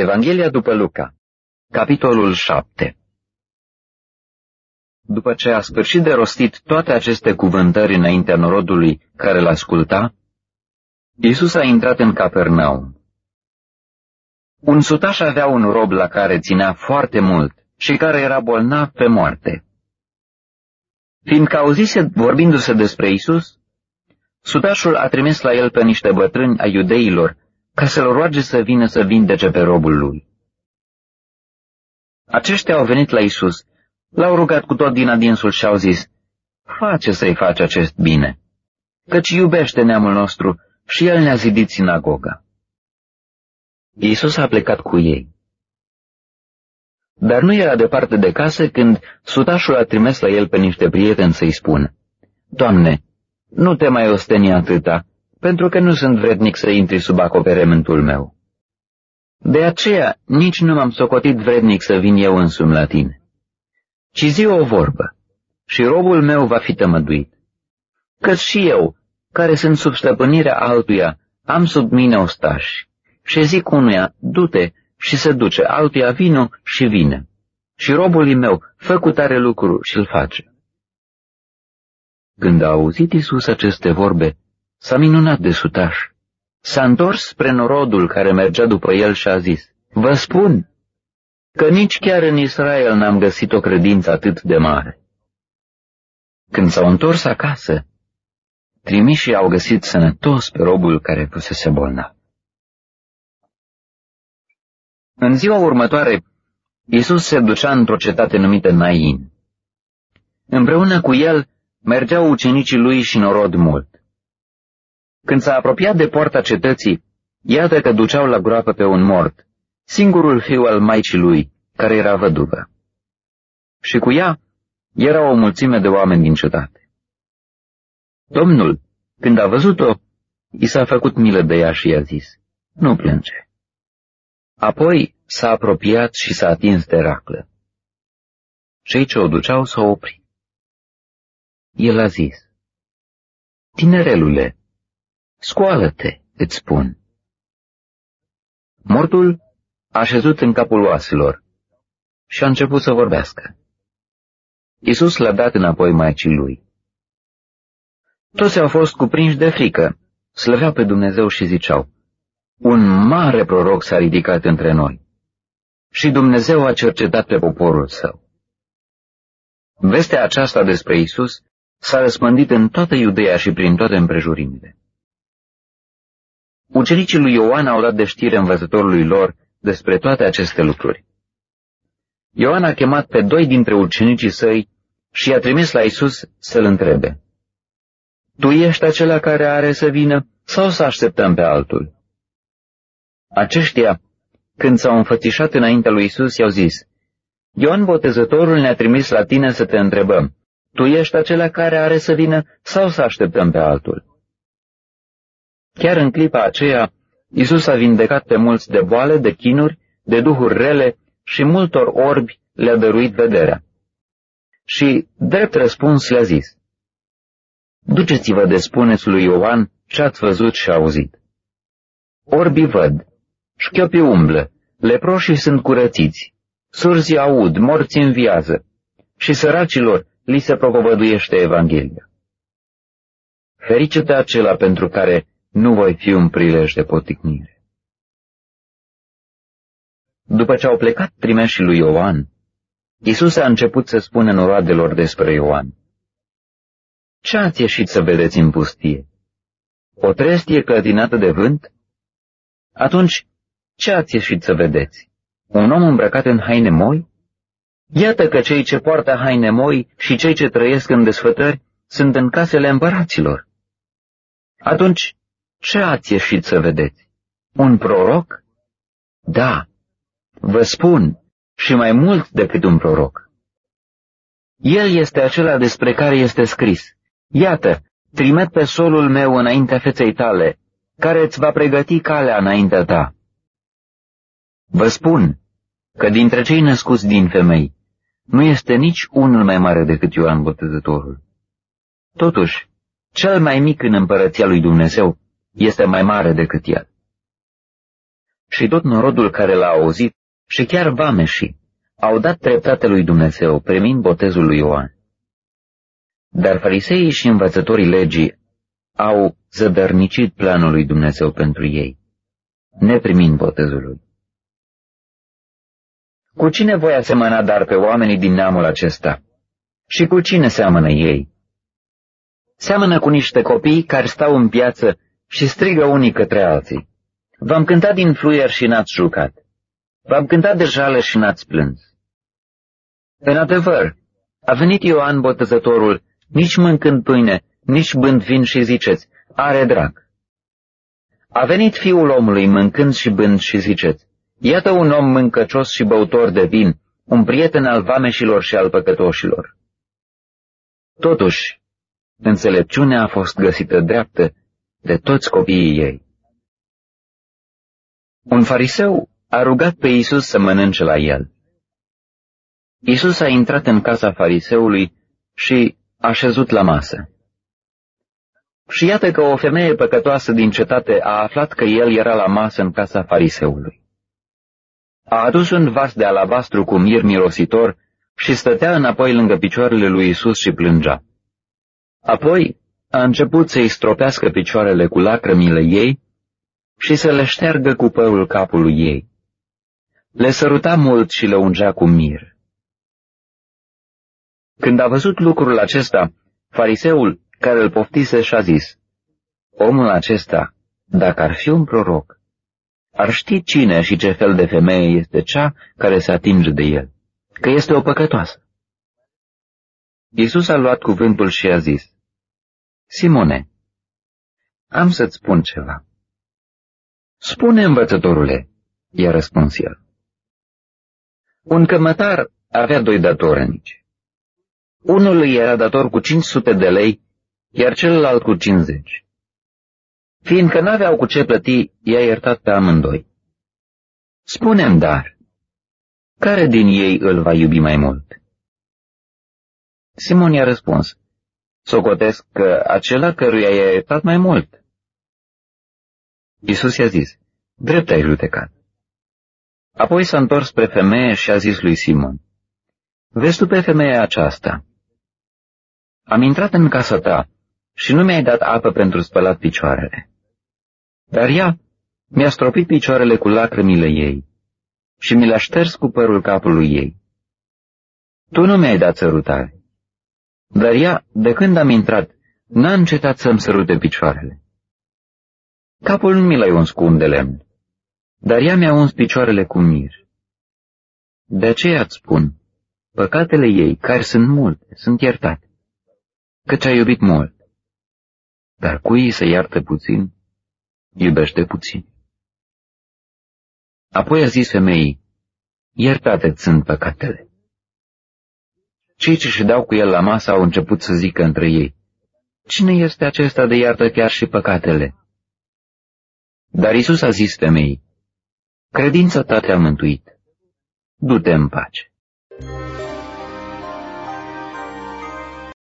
Evanghelia după Luca, capitolul 7 După ce a sfârșit de rostit toate aceste cuvântări înaintea norodului care l-asculta, Iisus a intrat în Capernaum. Un sutaș avea un rob la care ținea foarte mult și care era bolnav pe moarte. Fiindcă auzise vorbindu-se despre Isus, sutașul a trimis la el pe niște bătrâni a iudeilor ca să-l roage să vină să vindece pe robul lui. Aceștia au venit la Isus, l-au rugat cu tot din adinsul și au zis, Face să-i faci acest bine, căci iubește neamul nostru și el ne-a zidit sinagoga. Iisus a plecat cu ei. Dar nu era departe de casă când sutașul a trimis la el pe niște prieteni să-i spună, Doamne, nu te mai osteni atâta, pentru că nu sunt vrednic să intri sub acoperământul meu. De aceea nici nu m-am socotit vrednic să vin eu însumi la tine. Ci zi o vorbă, și robul meu va fi tămăduit. Căci și eu, care sunt sub stăpânirea altuia, am sub mine ostași, și zic unuia, du-te și se duce, altuia vino și vine. Și robul meu, fă cu tare lucru și-l face. Când a auzit Isus aceste vorbe, S-a minunat de sutaș. S-a întors spre norodul care mergea după el și a zis, Vă spun că nici chiar în Israel n-am găsit o credință atât de mare. Când s-au întors acasă, trimișii au găsit sănătos pe robul care fusese bolnav. În ziua următoare, Isus se ducea într-o cetate numită Nain. Împreună cu el mergeau ucenicii lui și norod mult. Când s-a apropiat de poarta cetății, iată că duceau la groapă pe un mort, singurul fiu al maicii lui, care era văduvă. Și cu ea era o mulțime de oameni din cetate. Domnul, când a văzut-o, i s-a făcut milă de ea și i-a zis, nu plânge. Apoi s-a apropiat și s-a atins de raclă. Cei ce o duceau s-au oprit. El a zis, Tinerelule, Scoală-te, îți spun. Mortul a șezut în capul oaselor și a început să vorbească. Isus l-a dat înapoi maicii lui. Toți au fost cuprinși de frică, slăveau pe Dumnezeu și ziceau, un mare proroc s-a ridicat între noi și Dumnezeu a cercetat pe poporul său. Vestea aceasta despre Isus s-a răspândit în toată Iudeea și prin toate împrejurimile. Ucenicii lui Ioan au dat de știre învățătorului lor despre toate aceste lucruri. Ioan a chemat pe doi dintre ucenicii săi și i-a trimis la Isus să-l întrebe. Tu ești acela care are să vină sau să așteptăm pe altul? Aceștia, când s-au înfățișat înaintea lui Isus, i-au zis, Ioan Botezătorul ne-a trimis la tine să te întrebăm, tu ești acela care are să vină sau să așteptăm pe altul? Chiar în clipa aceea, Isus a vindecat pe mulți de boale, de chinuri, de duhuri rele și multor orbi le-a dăruit vederea. Și, drept răspuns, le-a zis, Duceți-vă de spuneți lui Ioan ce ați văzut și auzit. Orbii văd, șchiopii umblă, leproșii sunt curățiți, surzii aud, morți înviază și săracilor li se propovăduiește Evanghelia. Ferice de acela pentru care nu voi fi un prilej de poticnire. După ce au plecat trimeșii lui Ioan, Isus a început să spună noroadelor despre Ioan. Ce ați ieșit să vedeți în pustie? O trestie clătinată de vânt? Atunci, ce ați ieșit să vedeți? Un om îmbrăcat în haine moi? Iată că cei ce poartă haine moi și cei ce trăiesc în desfătări sunt în casele împăraților. Atunci, ce ați ieșit să vedeți? Un proroc? Da, vă spun, și mai mult decât un proroc. El este acela despre care este scris. Iată, trimet pe solul meu înaintea feței tale, care îți va pregăti calea înaintea ta. Vă spun că dintre cei născuți din femei, nu este nici unul mai mare decât Ioan Botezătorul. Totuși, cel mai mic în împărăția lui Dumnezeu este mai mare decât el. și tot norodul care l-a auzit și chiar vameșii au dat dreptate lui Dumnezeu, primind botezul lui Ioan. Dar fariseii și învățătorii legii au zădărnicit planul lui Dumnezeu pentru ei, neprimind botezul lui. Cu cine voi asemăna dar pe oamenii din neamul acesta? Și cu cine seamănă ei? Seamănă cu niște copii care stau în piață și strigă unii către alții. V-am cântat din fluier și n-ați jucat. V-am cântat de jale și n-ați plâns. În adevăr, a venit Ioan Botezătorul, nici mâncând pâine, nici bând vin și ziceți, are drag. A venit fiul omului mâncând și bând și ziceți, iată un om mâncăcios și băutor de vin, un prieten al vameșilor și al păcătoșilor. Totuși, înțelepciunea a fost găsită dreaptă de toți copiii ei. Un fariseu a rugat pe Isus să mănânce la el. Isus a intrat în casa fariseului și a șezut la masă. Și iată că o femeie păcătoasă din cetate a aflat că el era la masă în casa fariseului. A adus un vas de alabastru cu mir mirositor și stătea înapoi lângă picioarele lui Isus și plângea. Apoi a început să-i stropească picioarele cu lacrămile ei și să le șteargă cu părul capului ei. Le săruta mult și le ungea cu mir. Când a văzut lucrul acesta, fariseul care îl poftise și-a zis, Omul acesta, dacă ar fi un proroc, ar ști cine și ce fel de femeie este cea care se atinge de el, că este o păcătoasă. Iisus a luat cuvântul și a zis, Simone, am să-ți spun ceva. Spune, învățătorule, i-a răspuns el. Un cămătar avea doi datornici. Unul îi era dator cu 500 de lei, iar celălalt cu 50. Fiindcă n-aveau cu ce plăti, i-a iertat pe amândoi. Spunem dar, care din ei îl va iubi mai mult? Simon i-a răspuns, socotesc că acela căruia i-a iertat mai mult. Isus i-a zis, drept ai judecat. Apoi s-a întors spre femeie și a zis lui Simon, Vezi tu pe femeia aceasta? Am intrat în casa ta și nu mi-ai dat apă pentru spălat picioarele. Dar ea mi-a stropit picioarele cu lacrimile ei și mi le-a șters cu părul capului ei. Tu nu mi-ai dat sărutare, dar ea, de când am intrat, n-a încetat să-mi sărute picioarele. Capul nu mi l-ai uns cu un de lemn, dar ea mi-a uns picioarele cu mir. De aceea îți spun, păcatele ei, care sunt multe, sunt iertate, căci a iubit mult. Dar cui să iartă puțin, iubește puțin. Apoi a zis femeii, iertate sunt păcatele. Cei ce și dau cu el la masă au început să zică între ei, Cine este acesta de iartă chiar și păcatele? Dar Isus a zis femeii, Credința ta te-a mântuit. Du-te în pace.